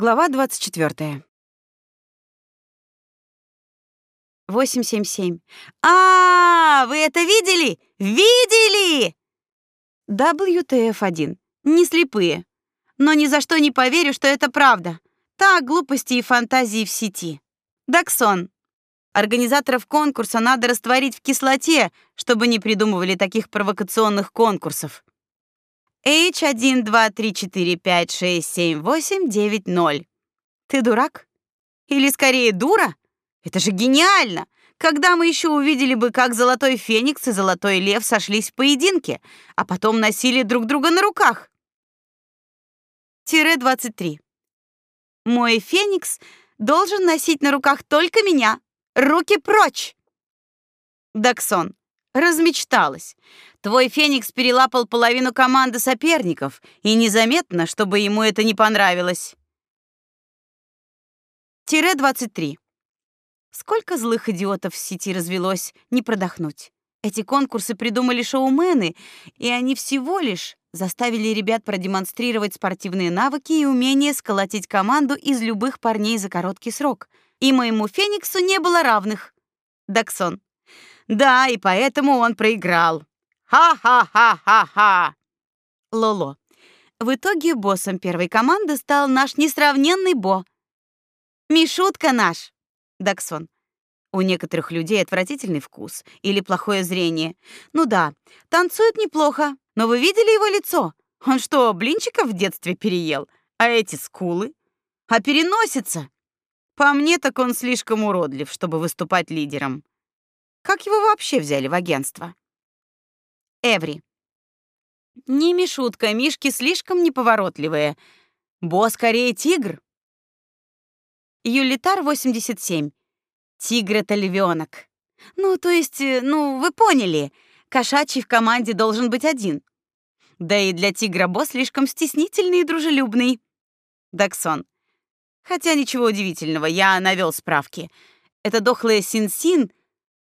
Глава 24. 877. А, вы это видели? Видели? WTF1. Не слепые. Но ни за что не поверю, что это правда. Так, глупости и фантазии в сети. Даксон. Организаторов конкурса надо растворить в кислоте, чтобы не придумывали таких провокационных конкурсов. H1, 2, 3, 4, 5, 6, 7, 8, 9, 0. Ты дурак? Или скорее дура? Это же гениально! Когда мы еще увидели бы, как Золотой Феникс и Золотой Лев сошлись в поединке, а потом носили друг друга на руках? Тире 23. Мой Феникс должен носить на руках только меня. Руки прочь! Даксон. Размечталась. Твой Феникс перелапал половину команды соперников, и незаметно, чтобы ему это не понравилось. Тире 23. Сколько злых идиотов в сети развелось, не продохнуть. Эти конкурсы придумали шоумены, и они всего лишь заставили ребят продемонстрировать спортивные навыки и умение сколотить команду из любых парней за короткий срок. И моему Фениксу не было равных. Даксон. Да, и поэтому он проиграл. Ха-ха-ха-ха-ха. Лоло. В итоге боссом первой команды стал наш несравненный Бо. Мишутка наш. Даксон. У некоторых людей отвратительный вкус или плохое зрение. Ну да, танцует неплохо, но вы видели его лицо? Он что, блинчиков в детстве переел? А эти скулы? А переносится? По мне, так он слишком уродлив, чтобы выступать лидером. Как его вообще взяли в агентство? Эври. Не Мишутка, Мишки слишком неповоротливые. Бо скорее тигр. Юлитар 87. Тигр это львенок. Ну, то есть, э, ну, вы поняли. Кошачий в команде должен быть один. Да и для тигра босс слишком стеснительный и дружелюбный. Даксон. Хотя ничего удивительного, я навел справки. Это дохлая Син-Син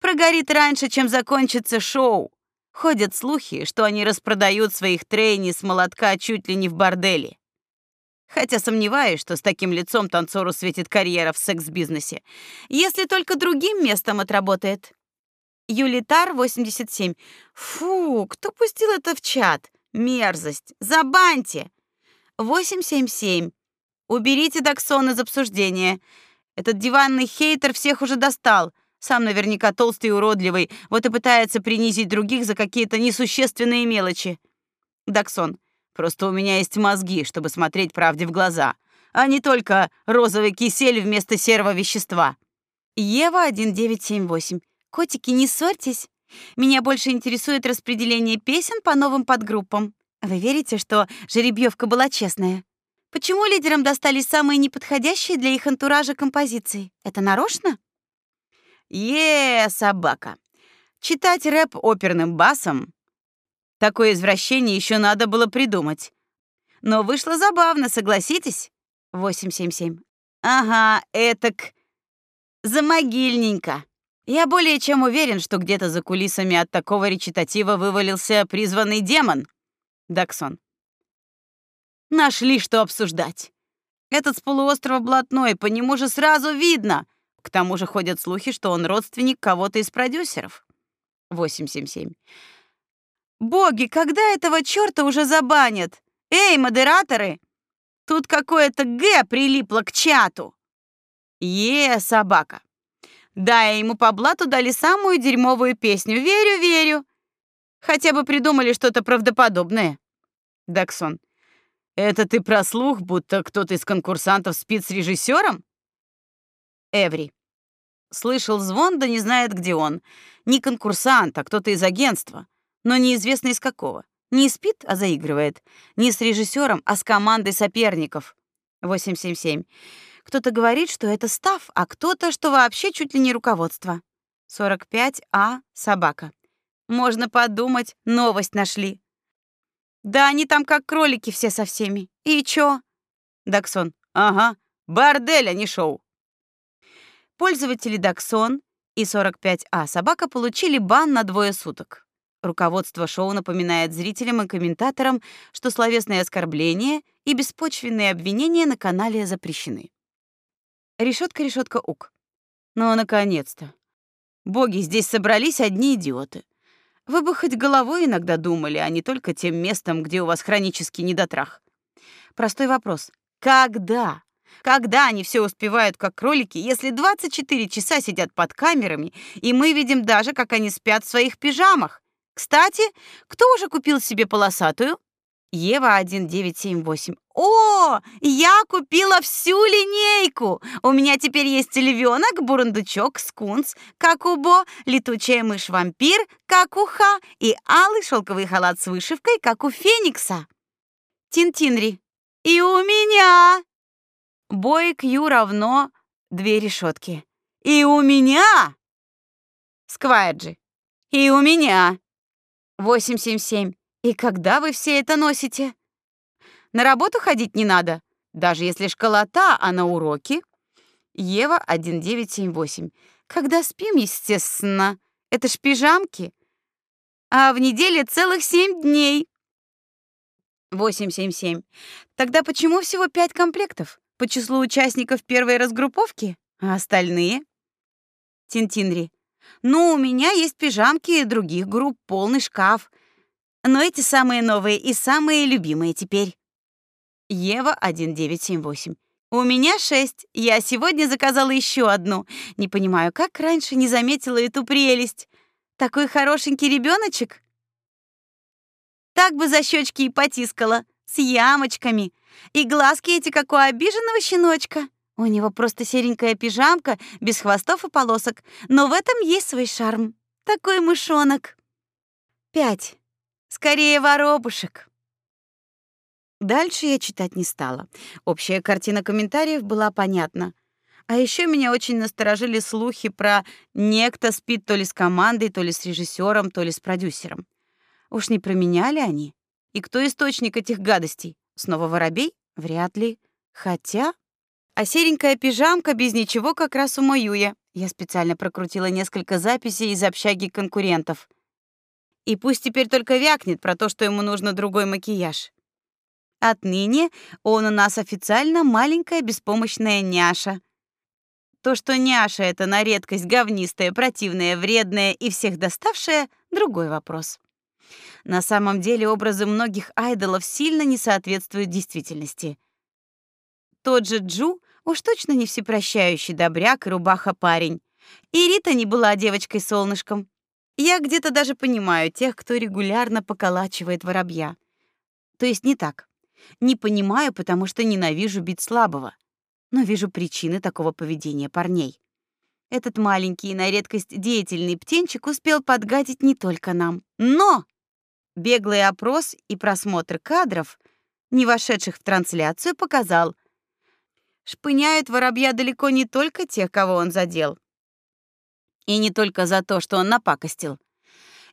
прогорит раньше, чем закончится шоу. Ходят слухи, что они распродают своих трейни с молотка чуть ли не в борделе. Хотя сомневаюсь, что с таким лицом танцору светит карьера в секс-бизнесе. Если только другим местом отработает. Юлитар 87. Фу, кто пустил это в чат? Мерзость. Забаньте. 877. Уберите Даксон из обсуждения. Этот диванный хейтер всех уже достал. Сам наверняка толстый и уродливый, вот и пытается принизить других за какие-то несущественные мелочи. Даксон. Просто у меня есть мозги, чтобы смотреть правде в глаза, а не только розовый кисель вместо серого вещества. Ева 1978. Котики, не ссорьтесь. Меня больше интересует распределение песен по новым подгруппам. Вы верите, что жеребьевка была честная? Почему лидерам достались самые неподходящие для их антуража композиции? Это нарочно? Е, собака. Читать рэп оперным басом Такое извращение еще надо было придумать. Но вышло забавно, согласитесь? 877. Ага, этак замогильненько. Я более чем уверен, что где-то за кулисами от такого речитатива вывалился призванный демон. Даксон. Нашли, что обсуждать. Этот с полуострова блатной, по нему же сразу видно. К тому же ходят слухи, что он родственник кого-то из продюсеров. 877. Боги, когда этого чёрта уже забанят? Эй, модераторы! Тут какое-то Г прилипло к чату. Е, собака. Да, ему по блату дали самую дерьмовую песню. Верю, верю. Хотя бы придумали что-то правдоподобное. Даксон. Это ты про слух, будто кто-то из конкурсантов спит с режиссером? Эври. Слышал звон, да не знает, где он. Не конкурсант, а кто-то из агентства но неизвестно из какого. Не спит, а заигрывает. Не с режиссером, а с командой соперников. 877. Кто-то говорит, что это став, а кто-то, что вообще чуть ли не руководство. 45А собака. Можно подумать, новость нашли. Да они там как кролики все со всеми. И чё? Даксон. Ага, бордель, а не шоу. Пользователи Даксон и 45А собака получили бан на двое суток. Руководство шоу напоминает зрителям и комментаторам, что словесные оскорбления и беспочвенные обвинения на канале запрещены. Решетка, решетка, ук. Ну, наконец-то. Боги, здесь собрались одни идиоты. Вы бы хоть головой иногда думали, а не только тем местом, где у вас хронический недотрах. Простой вопрос. Когда? Когда они все успевают, как кролики, если 24 часа сидят под камерами, и мы видим даже, как они спят в своих пижамах? Кстати, кто уже купил себе полосатую? Ева 1978. О, я купила всю линейку. У меня теперь есть львенок, бурундучок, скунс, как у Бо, летучая мышь-вампир, как у Ха, и алый шелковый халат с вышивкой, как у Феникса. Тинтинри. И у меня. Бой Q равно две решетки. И у меня. Сквайрджи. И у меня. 877. И когда вы все это носите? На работу ходить не надо, даже если школота, а на уроки. Ева 1978. Когда спим, естественно. Это ж пижамки. А в неделе целых семь дней. 877. Тогда почему всего пять комплектов? По числу участников первой разгрупповки? А остальные? Тинтинри. Ну, у меня есть пижамки других групп, полный шкаф. Но эти самые новые и самые любимые теперь. Ева 1978. У меня шесть. Я сегодня заказала еще одну. Не понимаю, как раньше не заметила эту прелесть. Такой хорошенький ребеночек. Так бы за щечки и потискала, с ямочками. И глазки эти, как у обиженного щеночка. У него просто серенькая пижамка, без хвостов и полосок. Но в этом есть свой шарм. Такой мышонок. Пять. Скорее воробушек. Дальше я читать не стала. Общая картина комментариев была понятна. А еще меня очень насторожили слухи про некто спит то ли с командой, то ли с режиссером, то ли с продюсером. Уж не променяли они? И кто источник этих гадостей? Снова воробей? Вряд ли. Хотя... А серенькая пижамка без ничего как раз у Моюя. Я специально прокрутила несколько записей из общаги конкурентов. И пусть теперь только вякнет про то, что ему нужно другой макияж. Отныне он у нас официально маленькая беспомощная няша. То, что няша это на редкость говнистая, противная, вредная и всех доставшая другой вопрос. На самом деле образы многих айдолов сильно не соответствуют действительности. Тот же Джу уж точно не всепрощающий добряк и рубаха парень. И Рита не была девочкой-солнышком. Я где-то даже понимаю тех, кто регулярно поколачивает воробья. То есть не так. Не понимаю, потому что ненавижу бить слабого, но вижу причины такого поведения парней. Этот маленький и на редкость деятельный птенчик успел подгадить не только нам. Но беглый опрос и просмотр кадров, не вошедших в трансляцию, показал, шпыняют воробья далеко не только тех, кого он задел, и не только за то, что он напакостил.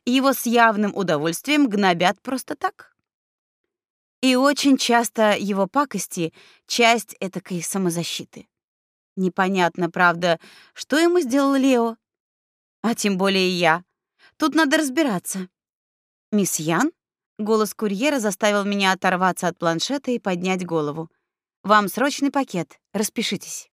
Его с явным удовольствием гнобят просто так. И очень часто его пакости — часть этакой самозащиты. Непонятно, правда, что ему сделал Лео. А тем более я. Тут надо разбираться. «Мисс Ян?» Голос курьера заставил меня оторваться от планшета и поднять голову. «Вам срочный пакет. Распишитесь».